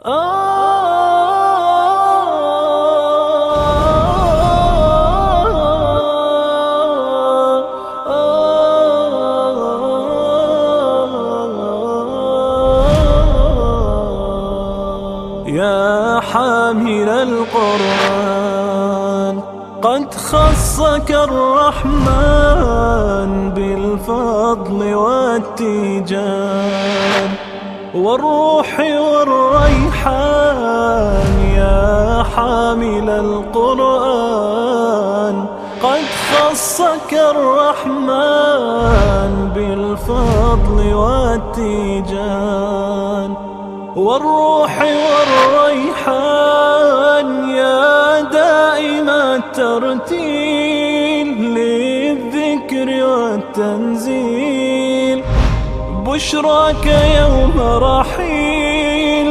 يا حامل القرآن قد خصك الرحمن بالفضل والتيجان والروح والريحان يا حامل القرآن. قد خصك الرحمن بالفضل والتيجان. والروح والريحان يا دائم الترتيل للذكر والتنزيل. بشراك يوم رحيل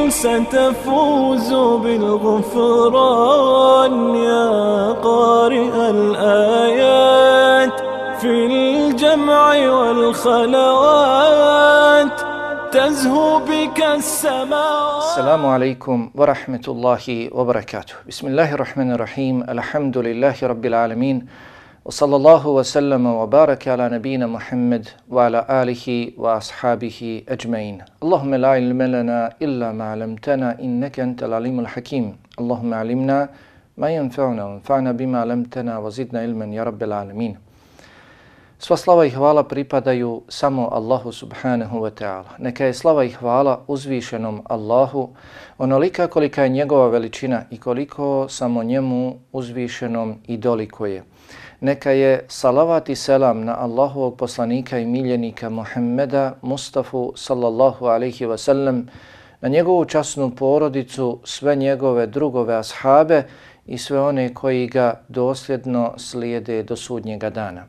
ستفوز بالغفران يا قارئ الآيات في الجمع والخلوات تزهو بك السماوات. السلام عليكم ورحمة الله وبركاته. بسم الله الرحمن الرحيم. الحمد لله رب العالمين. وصلى الله وسلم وبارك على نبينا محمد وعلى آله وأصحابه أجمعين اللهم لا علم لنا إلا ما علمتنا إنك أنت العليم الحكيم اللهم علمنا ما ينفعنا وانفعنا بما علمتنا وزدنا علما يا رب العالمين Sva slava i hvala pripadaju samo Allahu subhanahu wa ta'ala. Neka je slava i hvala uzvišenom Allahu onolika kolika je njegova veličina i koliko samo njemu uzvišenom i doliko je. Neka je salavat i selam na Allahovog poslanika i miljenika Muhammeda Mustafa sallallahu alaihi wa sallam, na njegovu časnu porodicu, sve njegove drugove ashabe i sve one koji ga dosljedno slijede do sudnjega dana.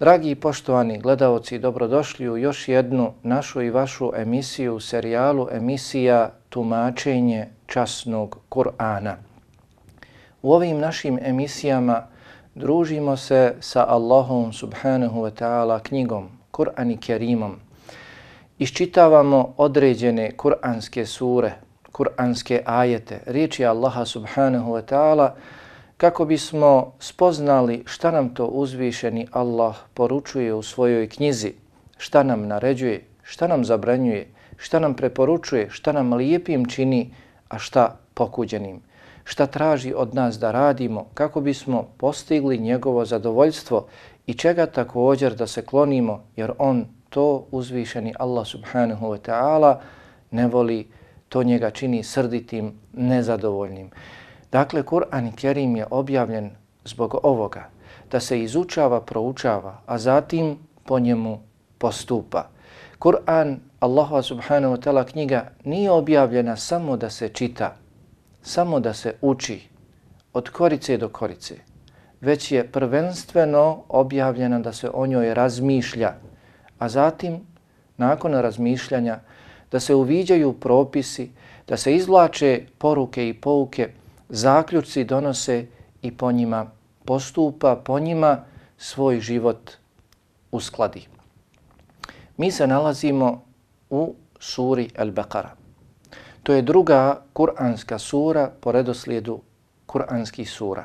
Dragi i poštovani gledalci, dobrodošli u još jednu našu i vašu emisiju, serijalu emisija Tumačenje časnog Kur'ana. U ovim našim emisijama družimo se sa Allahom subhanahu wa ta'ala knjigom, Kur'an i Kerimom. Iščitavamo određene kur'anske sure, kur'anske ajete, riječi Allaha subhanahu wa ta'ala, kako bismo spoznali šta nam to uzvišeni Allah poručuje u svojoj knjizi, šta nam naređuje, šta nam zabranjuje, šta nam preporučuje, šta nam lijepim čini, a šta pokuđenim, šta traži od nas da radimo kako bismo postigli njegovo zadovoljstvo i čega također da se klonimo jer on to uzvišeni Allah subhanahu wa ta'ala ne voli, to njega čini srditim, nezadovoljnim. Dakle, Kur'an Kerim je objavljen zbog ovoga, da se izučava, proučava, a zatim po njemu postupa. Kur'an, Allah subhanahu wa ta'ala knjiga, nije objavljena samo da se čita, samo da se uči od korice do korice, već je prvenstveno objavljena da se o njoj razmišlja, a zatim, nakon razmišljanja, da se uviđaju propisi, da se izvlače poruke i pouke, zaključci donose i po njima postupa, po njima svoj život uskladi. Mi se nalazimo u suri Al-Baqara. To je druga kuranska sura po redoslijedu kuranskih sura.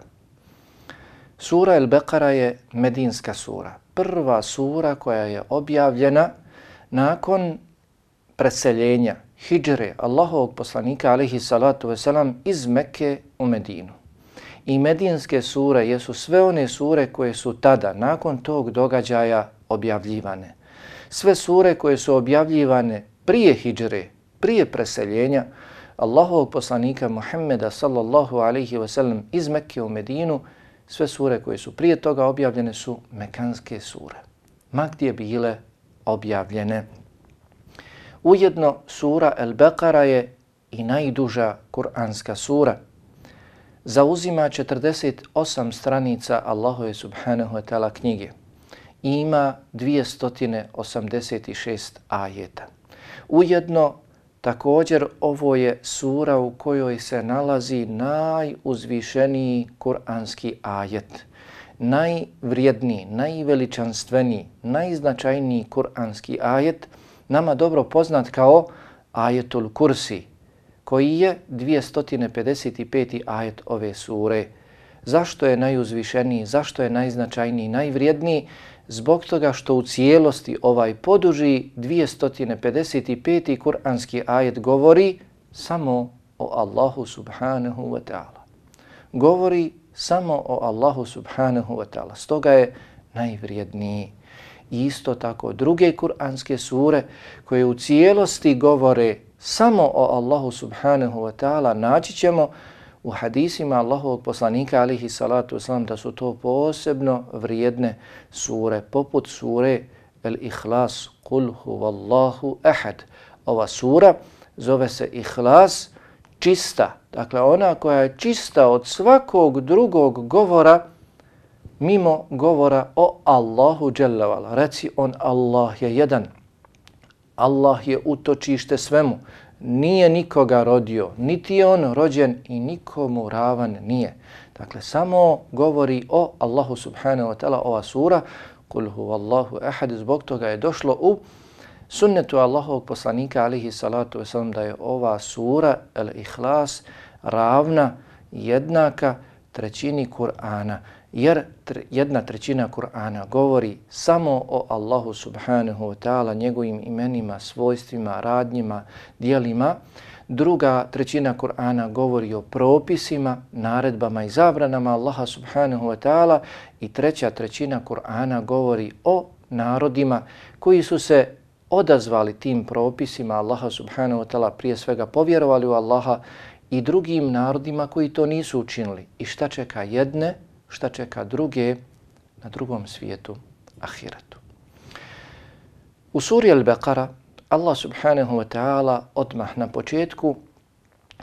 Sura El-Bekara je medinska sura. Prva sura koja je objavljena nakon preseljenja hijđre Allahovog poslanika alaihi salatu veselam iz Mekke u Medinu. I medinske sure jesu sve one sure koje su tada, nakon tog događaja, objavljivane. Sve sure koje su objavljivane prije hijđre, prije preseljenja Allahovog poslanika Muhammeda sallallahu alaihi wasalam iz Mekke u Medinu, sve sure koje su prije toga objavljene su mekanske sure. Ma gdje bile objavljene. Ujedno sura El-Beqara je i najduža kuranska sura. Zauzima 48 stranica Allahove subhanahu wa ta'ala knjige i ima 286 ajeta. Ujedno također ovo je sura u kojoj se nalazi najuzvišeniji kuranski ajet. Najvrijedniji, najveličanstveniji, najznačajniji kuranski ajet – nama dobro poznat kao ajetul kursi, koji je 255. ajet ove sure. Zašto je najuzvišeniji, zašto je najznačajniji, najvrijedniji? Zbog toga što u cijelosti ovaj poduži 255. kuranski ajet govori samo o Allahu subhanahu wa ta'ala. Govori samo o Allahu subhanahu wa ta'ala. Stoga je najvrijedniji. Isto tako druge kuranske sure koje u cijelosti govore samo o Allahu subhanahu wa ta'ala naći ćemo u hadisima Allahovog poslanika alihi salatu wasalam da su to posebno vrijedne sure poput sure El Ihlas Kul huvallahu ahad. Ova sura zove se Ihlas čista. Dakle ona koja je čista od svakog drugog govora mimo govora o Allahu dželavala. Reci on Allah je jedan. Allah je utočište svemu. Nije nikoga rodio, niti je on rođen i nikomu ravan nije. Dakle, samo govori o Allahu subhanahu wa ta'ala ova sura, kul huvallahu ahad, zbog toga je došlo u sunnetu Allahovog poslanika alihi salatu wasalam da je ova sura, el-ihlas, ravna, jednaka trećini Kur'ana jer jedna trećina Kur'ana govori samo o Allahu subhanahu wa ta'ala, njegovim imenima, svojstvima, radnjima, dijelima. Druga trećina Kur'ana govori o propisima, naredbama i zabranama Allaha subhanahu wa ta'ala i treća trećina Kur'ana govori o narodima koji su se odazvali tim propisima Allaha subhanahu wa ta'ala, prije svega povjerovali u Allaha i drugim narodima koji to nisu učinili. I šta čeka jedne šta čeka druge na drugom svijetu, ahiretu. U suri Al-Baqara Allah subhanahu wa ta'ala odmah na početku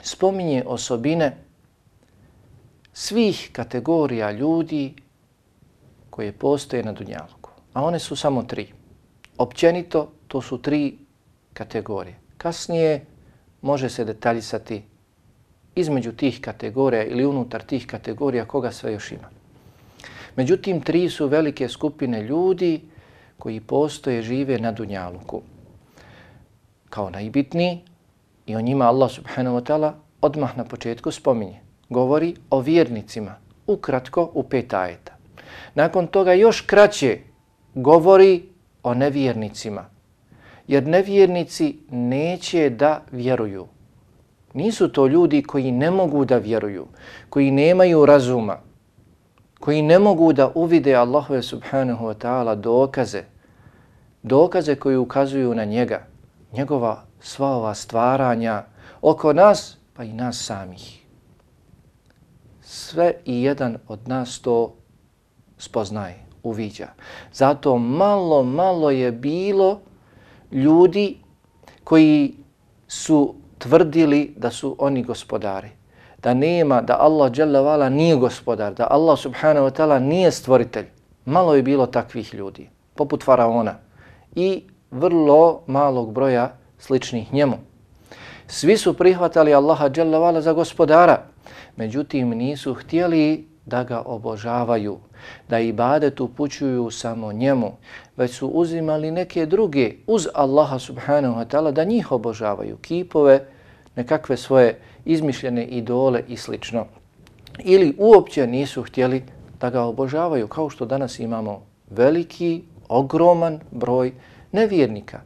spominje osobine svih kategorija ljudi koje postoje na Dunjaluku. A one su samo tri. Općenito to su tri kategorije. Kasnije može se detaljisati između tih kategorija ili unutar tih kategorija koga sve još ima. Međutim, tri su velike skupine ljudi koji postoje, žive na Dunjaluku. Kao najbitniji i o njima Allah subhanahu wa ta'ala odmah na početku spominje. Govori o vjernicima, ukratko u pet ajeta. Nakon toga još kraće govori o nevjernicima. Jer nevjernici neće da vjeruju. Nisu to ljudi koji ne mogu da vjeruju, koji nemaju razuma, koji ne mogu da uvide Allahove subhanahu wa ta'ala dokaze, dokaze koji ukazuju na njega, njegova sva ova stvaranja oko nas, pa i nas samih. Sve i jedan od nas to spoznaje, uviđa. Zato malo, malo je bilo ljudi koji su tvrdili da su oni gospodari da nema, da Allah vala nije gospodar, da Allah subhanahu wa ta'ala nije stvoritelj. Malo je bilo takvih ljudi, poput faraona i vrlo malog broja sličnih njemu. Svi su prihvatali Allaha vala za gospodara, međutim nisu htjeli da ga obožavaju, da ibadet upućuju samo njemu, već su uzimali neke druge uz Allaha subhanahu wa ta'ala da njih obožavaju, kipove, nekakve svoje izmišljene idole i slično. Ili uopće nisu htjeli da ga obožavaju, kao što danas imamo veliki, ogroman broj nevjernika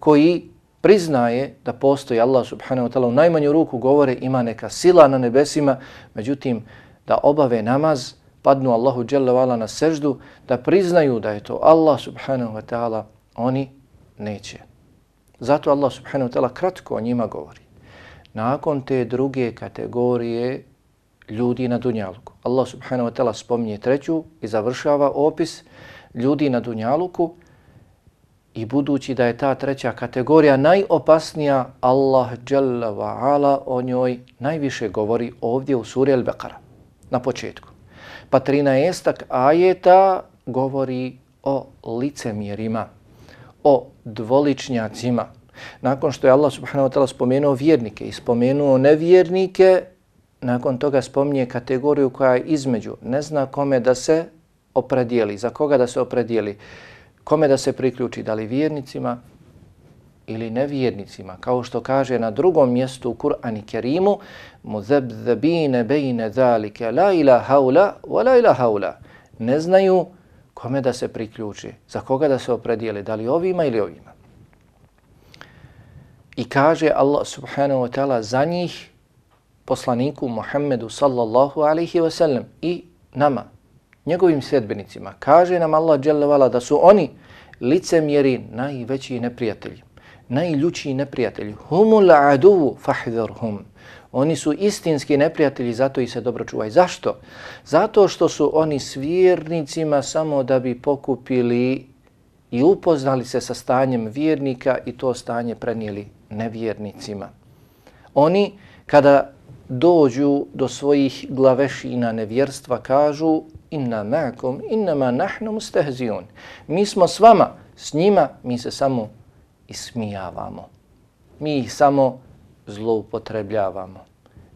koji priznaje da postoji Allah subhanahu wa ta'ala u najmanju ruku govore ima neka sila na nebesima, međutim da obave namaz, padnu Allahu dželle na seždu, da priznaju da je to Allah subhanahu wa ta'ala, oni neće. Zato Allah subhanahu wa ta'ala kratko o njima govori nakon te druge kategorije ljudi na Dunjaluku. Allah subhanahu wa ta'ala spominje treću i završava opis ljudi na Dunjaluku i budući da je ta treća kategorija najopasnija, Allah jalla wa ala o njoj najviše govori ovdje u suri Al-Baqara na početku. Pa 13. ajeta govori o licemjerima, o dvoličnjacima, Nakon što je Allah subhanahu wa ta'ala spomenuo vjernike i spomenuo nevjernike, nakon toga spominje kategoriju koja je između. Ne zna kome da se opredijeli, za koga da se opredijeli, kome da se priključi, da li vjernicima ili nevjernicima, kao što kaže na drugom mjestu u Kur'an i Kerimu, muzebzebine bejne zalike, la ila haula, wa la ila haula. Ne znaju kome da se priključi, za koga da se opredijeli, da li ovima ili ovima. I kaže Allah subhanahu wa ta'ala za njih, poslaniku Muhammedu sallallahu alaihi wa sallam i nama, njegovim sledbenicima. kaže nam Allah da su oni licemjeri najveći neprijatelji najljučiji neprijatelji. Humul aduvu fahdharhum. Oni su istinski neprijatelji, zato i se dobro čuvaj. Zašto? Zato što su oni s vjernicima samo da bi pokupili i upoznali se sa stanjem vjernika i to stanje prenijeli nevjernicima. Oni kada dođu do svojih glavešina nevjerstva kažu inna ma'akum innama nahnu mustehzi'un. Mi smo s vama, s njima mi se samo ismijavamo. Mi ih samo zloupotrebljavamo.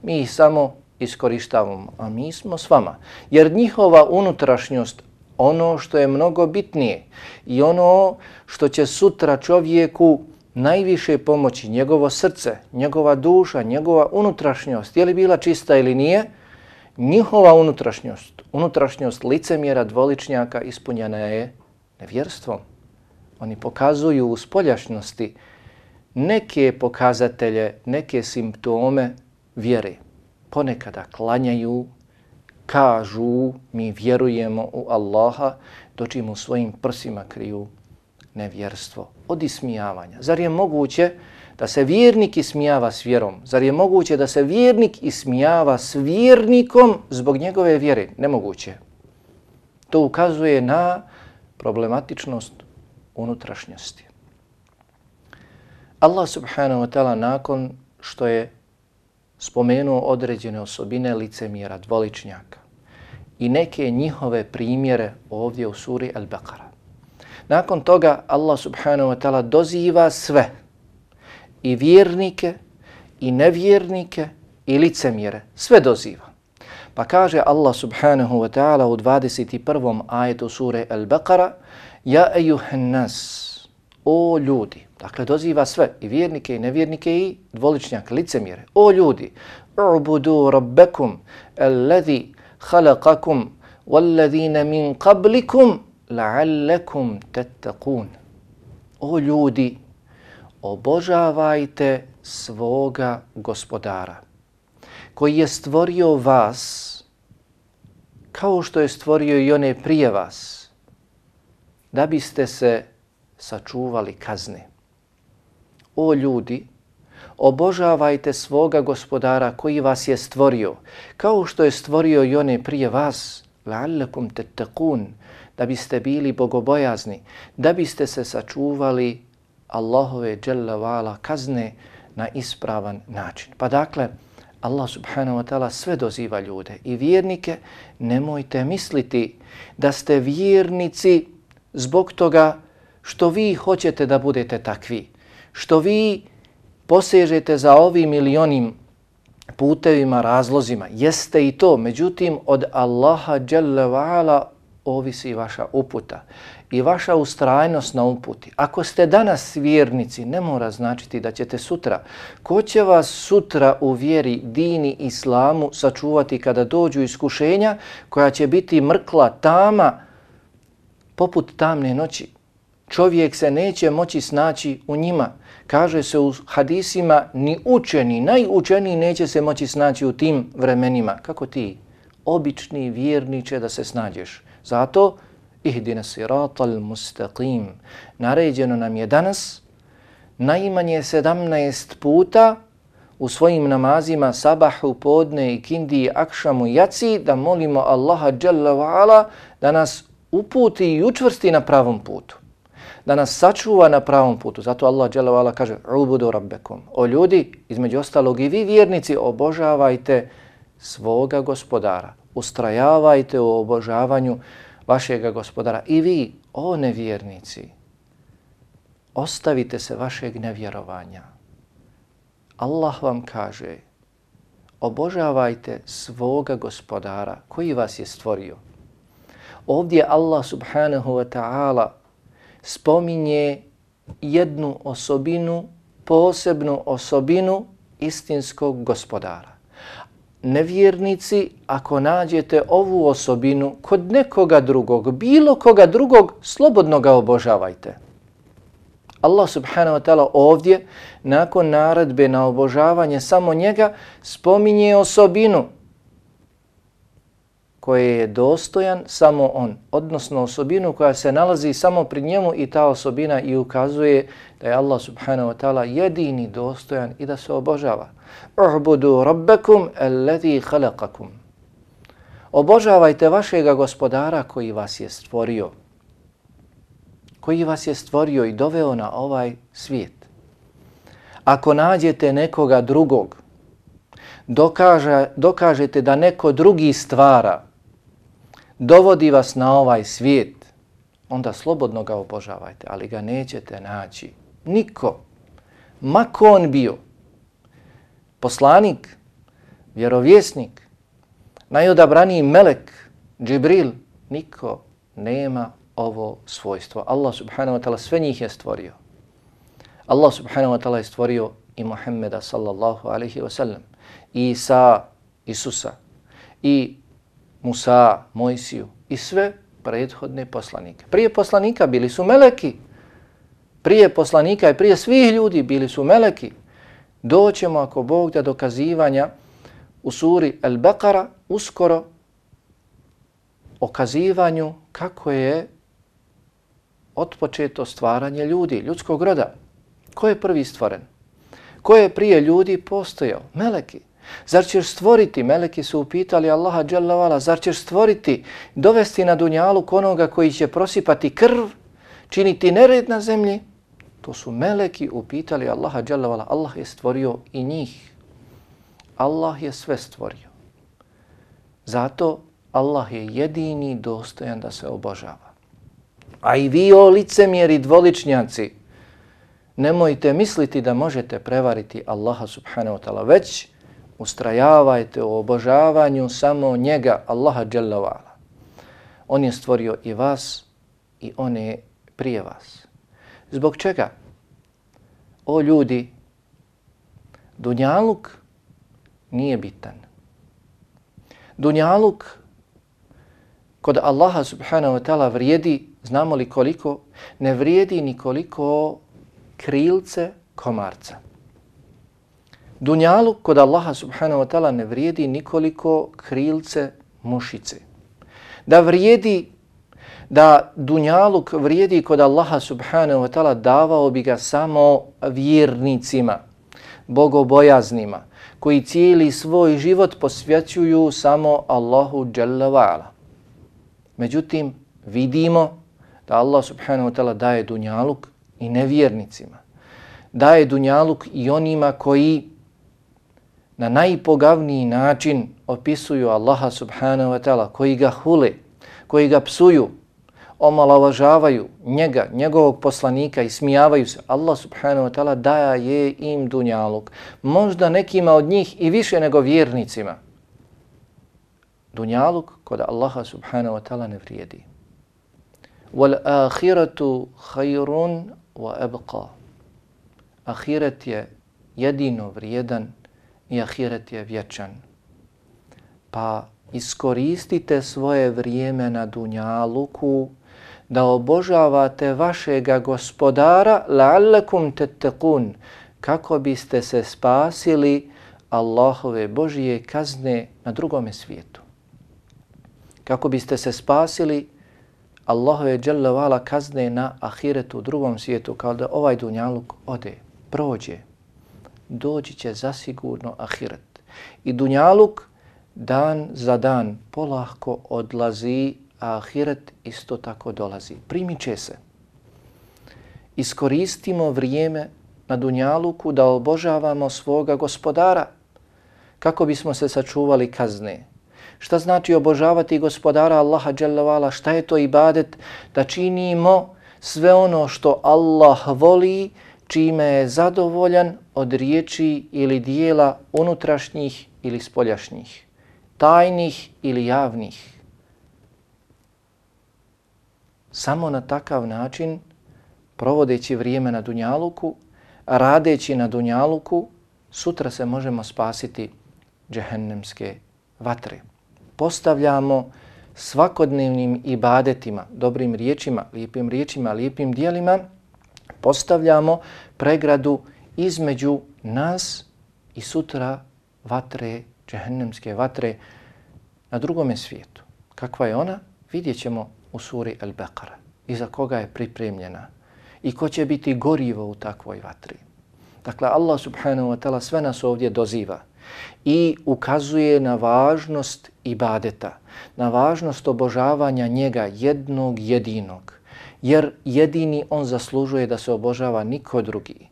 Mi ih samo iskorištavamo, a mi smo s vama. Jer njihova unutrašnjost, ono što je mnogo bitnije i ono što će sutra čovjeku najviše pomoći, njegovo srce, njegova duša, njegova unutrašnjost, je li bila čista ili nije, njihova unutrašnjost, unutrašnjost licemjera dvoličnjaka ispunjena je nevjerstvom. Oni pokazuju u spoljašnosti neke pokazatelje, neke simptome vjere. Ponekada klanjaju, kažu mi vjerujemo u Allaha, dočim u svojim prsima kriju nevjerstvo od ismijavanja. Zar je moguće da se vjernik ismijava s vjerom? Zar je moguće da se vjernik ismijava s vjernikom zbog njegove vjere? Nemoguće. To ukazuje na problematičnost unutrašnjosti. Allah subhanahu wa ta'ala nakon što je spomenuo određene osobine licemjera, dvoličnjaka i neke njihove primjere ovdje u suri Al-Baqara. Nakon toga Allah subhanahu wa ta'ala doziva sve i vjernike i nevjernike i licemjere. Sve doziva. Pa kaže Allah subhanahu wa ta'ala u 21. ajetu sure Al-Baqara Ja ejuhen nas, o ljudi, dakle doziva sve, i vjernike i nevjernike i dvoličnjak, licemjere. O ljudi, ubudu rabbekum, alladhi khalaqakum, walladhina min qablikum, la'allakum tattaqun. O ljudi, obožavajte svoga gospodara, koji je stvorio vas, kao što je stvorio i one prije vas, da biste se sačuvali kazne. O ljudi, obožavajte svoga gospodara koji vas je stvorio, kao što je stvorio i one prije vas, la'allakum tattaqun, da biste bili bogobojazni, da biste se sačuvali Allahove dželevala kazne na ispravan način. Pa dakle, Allah subhanahu wa ta'ala sve doziva ljude i vjernike, nemojte misliti da ste vjernici zbog toga što vi hoćete da budete takvi, što vi posežete za ovim milionim putevima, razlozima. Jeste i to, međutim, od Allaha Jalla wa'ala ovisi vaša uputa i vaša ustrajnost na uputi. Ako ste danas vjernici, ne mora značiti da ćete sutra. Ko će vas sutra u vjeri, dini, islamu sačuvati kada dođu iskušenja koja će biti mrkla, tama, poput tamne noći. Čovjek se neće moći snaći u njima. Kaže se u hadisima, ni učeni, najučeniji neće se moći snaći u tim vremenima. Kako ti, obični vjerniče, da se snađeš? Zato, ihdina siratal mustaqim. Naređeno nam je danas najmanje 17 puta u svojim namazima sabahu, podne i kindi, akšamu, jaci, da molimo Allaha Jalla wa'ala da nas uputi i učvrsti na pravom putu. Da nas sačuva na pravom putu. Zato Allah dželle kaže: "Ubudu rabbekum." O ljudi, između ostalog i vi vjernici, obožavajte svoga gospodara. Ustrajavajte u obožavanju vašeg gospodara. I vi, o nevjernici, ostavite se vašeg nevjerovanja. Allah vam kaže: Obožavajte svoga gospodara koji vas je stvorio ovdje Allah subhanahu wa ta'ala spominje jednu osobinu, posebnu osobinu istinskog gospodara. Nevjernici, ako nađete ovu osobinu kod nekoga drugog, bilo koga drugog, slobodno ga obožavajte. Allah subhanahu wa ta'ala ovdje, nakon naredbe na obožavanje samo njega, spominje osobinu koje je dostojan samo on, odnosno osobinu koja se nalazi samo pri njemu i ta osobina i ukazuje da je Allah subhanahu wa ta'ala jedini dostojan i da se obožava. U'budu rabbakum alladhi khalaqakum. Obožavajte vašega gospodara koji vas je stvorio. Koji vas je stvorio i doveo na ovaj svijet. Ako nađete nekoga drugog, dokaže, dokažete da neko drugi stvara, dovodi vas na ovaj svijet, onda slobodno ga obožavajte, ali ga nećete naći. Niko, mako on bio, poslanik, vjerovjesnik, najodabraniji melek, Džibril, niko nema ovo svojstvo. Allah subhanahu wa ta'ala sve njih je stvorio. Allah subhanahu wa ta'ala je stvorio i Muhammeda sallallahu alaihi wa sallam, i Isa, Isusa, i Musa, Mojsiju i sve prethodne poslanike. Prije poslanika bili su meleki. Prije poslanika i prije svih ljudi bili su meleki. Doćemo ako Bog da dokazivanja u suri El-Bekara uskoro okazivanju kako je otpočeto stvaranje ljudi, ljudskog roda. Ko je prvi stvoren? Ko je prije ljudi postojao? Meleki. Zar ćeš stvoriti, meleki su upitali Allaha dželavala, zar ćeš stvoriti, dovesti na dunjalu konoga koji će prosipati krv, činiti nered na zemlji? To su meleki upitali Allaha dželavala. Allah je stvorio i njih. Allah je sve stvorio. Zato Allah je jedini dostojan da se obožava. A i vi o licemjeri dvoličnjaci, nemojte misliti da možete prevariti Allaha subhanahu wa ta'ala, već ustrajavajte u obožavanju samo njega, Allaha dželavala. On je stvorio i vas i on je prije vas. Zbog čega? O ljudi, Dunjaluk nije bitan. Dunjaluk kod Allaha subhanahu wa ta'ala vrijedi, znamo li koliko, ne vrijedi ni koliko krilce komarca. Dunjalu kod Allaha subhanahu wa ta'ala ne vrijedi nikoliko krilce mušice. Da vrijedi, da dunjaluk vrijedi kod Allaha subhanahu wa ta'ala davao bi ga samo vjernicima, bogobojaznima, koji cijeli svoj život posvjećuju samo Allahu jalla wa'ala. Međutim, vidimo da Allah subhanahu wa ta'ala daje dunjaluk i nevjernicima. Daje dunjaluk i onima koji na najpogavniji način opisuju Allaha subhanahu wa ta'ala, koji ga hule, koji ga psuju, omalovažavaju njega, njegovog poslanika i smijavaju se. Allah subhanahu wa ta'ala daje im dunjaluk. Možda nekima od njih i više nego vjernicima. Dunjaluk kod Allaha subhanahu wa ta'ala ne vrijedi. Wal ahiratu khayrun wa abqa. Ahiret je jedino vrijedan i ahiret je vječan. Pa iskoristite svoje vrijeme na dunjaluku da obožavate vašega gospodara la'allakum tettekun kako biste se spasili Allahove Božije kazne na drugome svijetu. Kako biste se spasili Allahove dželjavala kazne na ahiretu u drugom svijetu kao da ovaj dunjaluk ode, prođe, doći će zasigurno ahiret. I dunjaluk dan za dan polahko odlazi, a ahiret isto tako dolazi. Primiće se. Iskoristimo vrijeme na dunjaluku da obožavamo svoga gospodara kako bismo se sačuvali kazne. Šta znači obožavati gospodara Allaha dželavala? Šta je to ibadet? Da činimo sve ono što Allah voli, čime je zadovoljan od riječi ili dijela unutrašnjih ili spoljašnjih, tajnih ili javnih. Samo na takav način provodeći vrijeme na Dunjaluku, radeći na Dunjaluku, sutra se možemo spasiti džehennemske vatre. Postavljamo svakodnevnim ibadetima, dobrim riječima, lijepim riječima, lijepim dijelima, postavljamo pregradu između nas i sutra vatre, džehennemske vatre na drugome svijetu. Kakva je ona? Vidjet ćemo u suri Al-Baqara. Iza koga je pripremljena i ko će biti gorivo u takvoj vatri. Dakle, Allah subhanahu wa ta'ala sve nas ovdje doziva i ukazuje na važnost ibadeta, na važnost obožavanja njega jednog jedinog. Jer jedini on zaslužuje da se obožava niko drugi.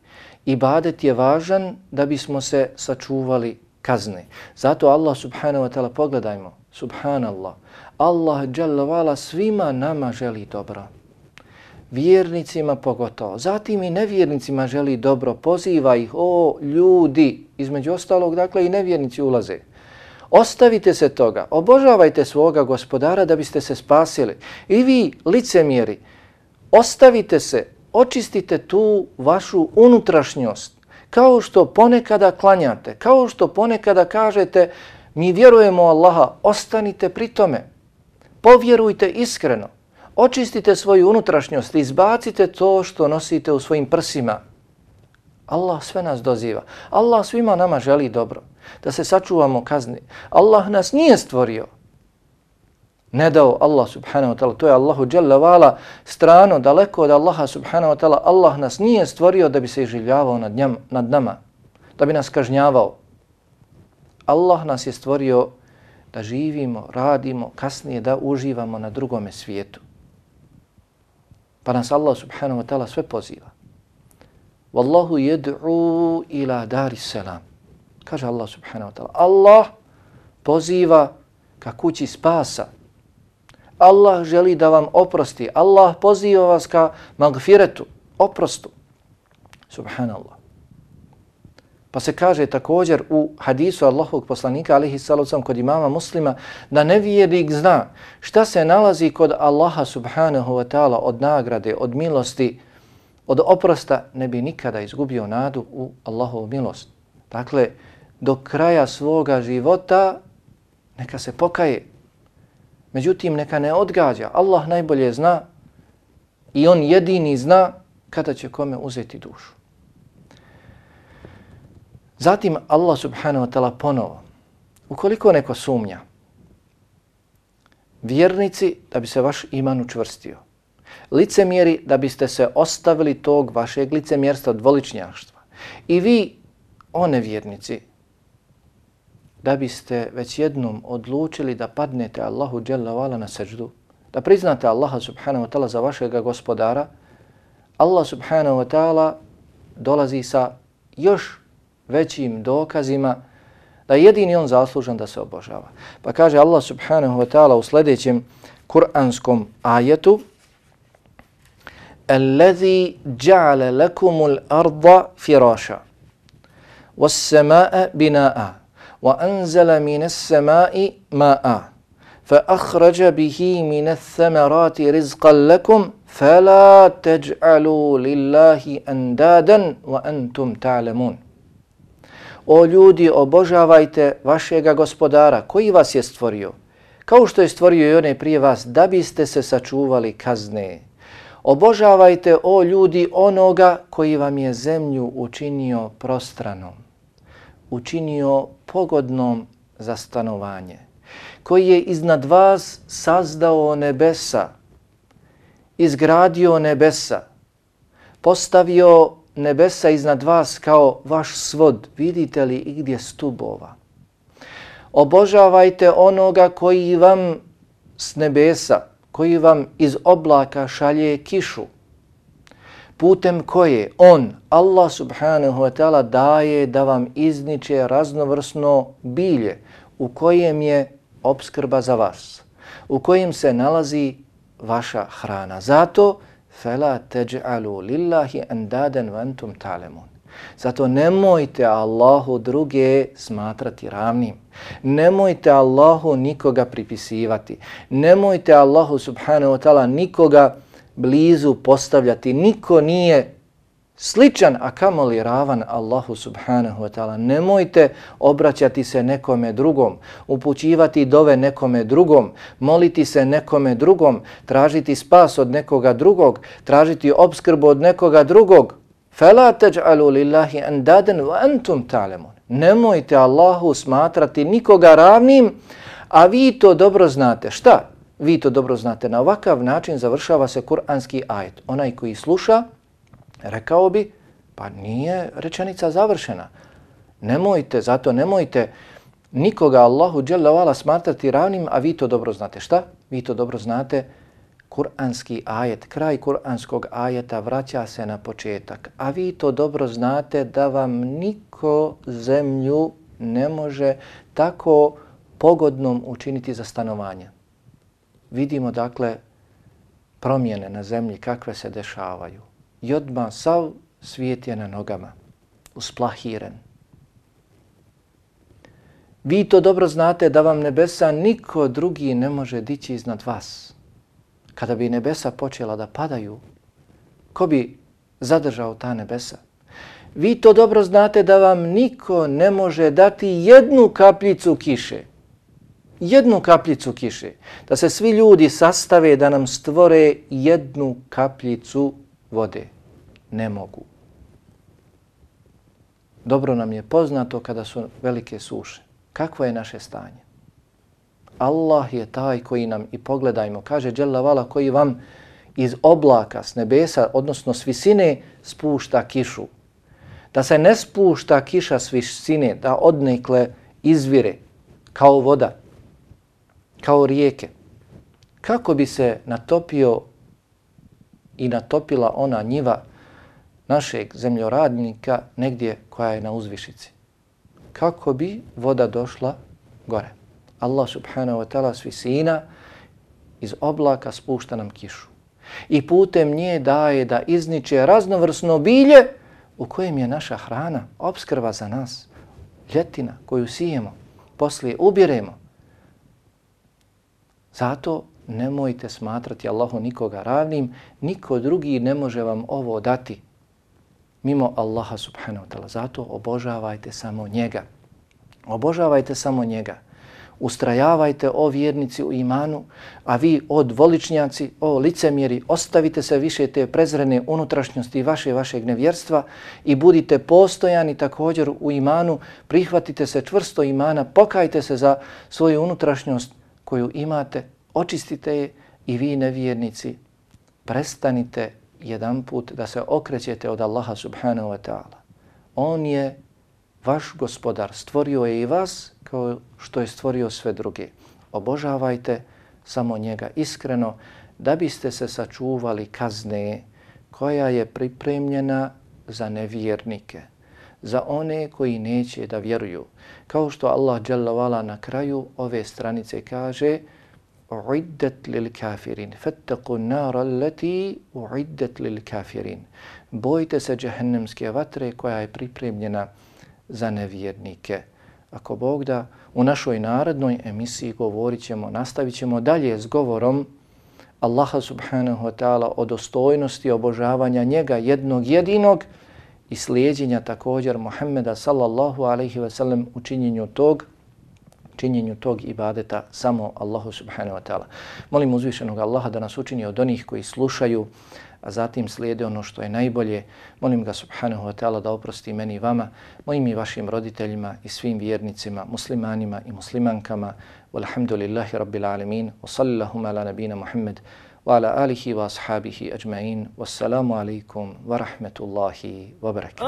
Ibadet je važan da bismo se sačuvali kazne. Zato Allah subhanahu wa ta'ala pogledajmo, subhanallah, Allah dželavala svima nama želi dobro vjernicima pogotovo. Zatim i nevjernicima želi dobro, poziva ih, o ljudi, između ostalog, dakle i nevjernici ulaze. Ostavite se toga, obožavajte svoga gospodara da biste se spasili. I vi, licemjeri, ostavite se, očistite tu vašu unutrašnjost, kao što ponekada klanjate, kao što ponekada kažete, mi vjerujemo Allaha, ostanite pri tome, povjerujte iskreno, Očistite svoju unutrašnjost, izbacite to što nosite u svojim prsima. Allah sve nas doziva. Allah svima nama želi dobro. Da se sačuvamo kazni. Allah nas nije stvorio. Ne dao Allah subhanahu wa ta'ala. To je Allahu dželle vala strano, daleko od Allaha subhanahu wa ta'ala. Allah nas nije stvorio da bi se iživljavao nad, njam, nad nama. Da bi nas kažnjavao. Allah nas je stvorio da živimo, radimo, kasnije da uživamo na drugome svijetu. Pa nas Allah subhanahu wa ta'ala sve poziva. Wallahu yad'u ila dari salam. Kaže Allah subhanahu wa ta'ala. Allah poziva ka kući spasa. Allah želi da vam oprosti. Allah poziva vas ka magfiretu, oprostu. Subhanallah. Pa se kaže također u hadisu Allahovog poslanika alihi sallam kod imama muslima da nevjernik zna šta se nalazi kod Allaha subhanahu wa ta'ala od nagrade, od milosti, od oprosta ne bi nikada izgubio nadu u Allahovu milost. Dakle, do kraja svoga života neka se pokaje. Međutim, neka ne odgađa. Allah najbolje zna i on jedini zna kada će kome uzeti dušu. Zatim Allah subhanahu wa ta'ala ponovo, ukoliko neko sumnja, vjernici da bi se vaš iman učvrstio, licemjeri da biste se ostavili tog vašeg licemjerstva, dvoličnjaštva i vi, one vjernici, da biste već jednom odlučili da padnete Allahu dželle vala na seždu, da priznate Allaha subhanahu wa ta'ala za vašeg gospodara, Allah subhanahu wa ta'ala dolazi sa još većim dokazima da jedini on zaslužan da se obožava. Pa kaže Allah subhanahu wa ta'ala u sljedećem kuranskom ajetu Allazi ja'ala lakumul arda firasha was samaa وأنزل من السماء ماء فأخرج به من الثمرات رزقا لكم فلا تجعلوا لله أندادا وأنتم تعلمون O ljudi, obožavajte vašega gospodara koji vas je stvorio, kao što je stvorio i one prije vas, da biste se sačuvali kazne. Obožavajte, o ljudi, onoga koji vam je zemlju učinio prostranom, učinio pogodnom za stanovanje, koji je iznad vas sazdao nebesa, izgradio nebesa, postavio nebesa iznad vas kao vaš svod, vidite li i gdje stubova. Obožavajte onoga koji vam s nebesa, koji vam iz oblaka šalje kišu, putem koje on, Allah subhanahu wa ta'ala, daje da vam izniče raznovrsno bilje u kojem je obskrba za vas, u kojem se nalazi vaša hrana. Zato fela teđ'alu lillahi andadan wa antum. Zato nemojte Allahu druge smatrati ravnim. Nemojte Allahu nikoga pripisivati. Nemojte Allahu subhanahu wa ta'ala nikoga blizu postavljati. Niko nije sličan, a kamoli ravan Allahu subhanahu wa ta'ala. Nemojte obraćati se nekome drugom, upućivati dove nekome drugom, moliti se nekome drugom, tražiti spas od nekoga drugog, tražiti obskrbu od nekoga drugog. فَلَا تَجْعَلُوا لِلَّهِ أَنْدَادًا وَأَنْتُمْ تَعْلَمُونَ Nemojte Allahu smatrati nikoga ravnim, a vi to dobro znate. Šta? Vi to dobro znate. Na ovakav način završava se kuranski ajet. Onaj koji sluša, rekao bi, pa nije rečenica završena. Nemojte, zato nemojte nikoga Allahu dželle smatrati ravnim, a vi to dobro znate. Šta? Vi to dobro znate. Kur'anski ajet, kraj kur'anskog ajeta vraća se na početak. A vi to dobro znate da vam niko zemlju ne može tako pogodnom učiniti za stanovanje. Vidimo dakle promjene na zemlji kakve se dešavaju. I odmah sav svijet je na nogama, usplahiren. Vi to dobro znate da vam nebesa niko drugi ne može dići iznad vas. Kada bi nebesa počela da padaju, ko bi zadržao ta nebesa? Vi to dobro znate da vam niko ne može dati jednu kapljicu kiše. Jednu kapljicu kiše. Da se svi ljudi sastave da nam stvore jednu kapljicu vode. Ne mogu. Dobro nam je poznato kada su velike suše. Kakvo je naše stanje? Allah je taj koji nam, i pogledajmo, kaže Jalla Vala, koji vam iz oblaka, s nebesa, odnosno s visine, spušta kišu. Da se ne spušta kiša s visine, da odnekle izvire kao voda, kao rijeke. Kako bi se natopio i natopila ona njiva našeg zemljoradnika negdje koja je na uzvišici? Kako bi voda došla gore? Allah subhanahu wa ta'ala s visina iz oblaka spušta nam kišu. I putem nje daje da izniče raznovrsno bilje u kojem je naša hrana, obskrva za nas, ljetina koju sijemo, poslije ubiremo. Zato nemojte smatrati Allahu nikoga ravnim, niko drugi ne može vam ovo dati mimo Allaha subhanahu wa ta'ala. Zato obožavajte samo njega. Obožavajte samo njega ustrajavajte o vjernici u imanu, a vi od voličnjaci, o licemjeri, ostavite se više te prezrene unutrašnjosti vaše vašeg nevjerstva i budite postojani također u imanu, prihvatite se čvrsto imana, pokajte se za svoju unutrašnjost koju imate, očistite je i vi nevjernici prestanite jedan put da se okrećete od Allaha subhanahu wa ta'ala. On je vaš gospodar, stvorio je i vas kao što je stvorio sve druge. Obožavajte samo njega iskreno da biste se sačuvali kazne koja je pripremljena za nevjernike, za one koji neće da vjeruju. Kao što Allah dželavala na kraju ove stranice kaže uiddat lil kafirin, fattaku nara allati uiddat lil kafirin. Bojte se džehennemske vatre koja je pripremljena za nevjernike ako Bog da, u našoj narodnoj emisiji govorit ćemo, nastavit ćemo dalje s govorom Allaha subhanahu wa ta'ala o dostojnosti obožavanja njega jednog jedinog i slijedjenja također Muhammeda sallallahu alaihi ve sellem u činjenju tog činjenju tog ibadeta samo Allahu subhanahu wa ta'ala. Molim uzvišenog Allaha da nas učini od onih koji slušaju a zatim slijede ono što je najbolje. Molim ga subhanahu wa ta'ala da oprosti meni i vama, mojim i vašim roditeljima i svim vjernicima, muslimanima i muslimankama. Walhamdulillahi rabbil alemin. Wa sallahum ala nabina Muhammed. وعلى آله وأصحابه أجمعين. والسلام عليكم ورحمة الله وبركاته.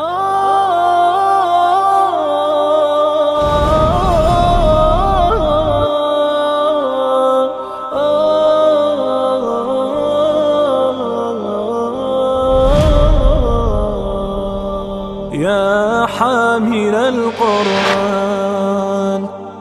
يا حامل القرآن.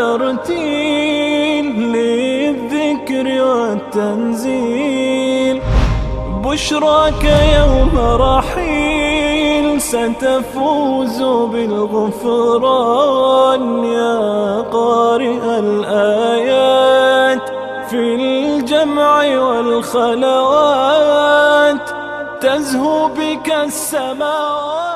الترتيل للذكر والتنزيل. بشراك يوم رحيل ستفوز بالغفران يا قارئ الآيات. في الجمع والخلوات تزهو بك السماوات.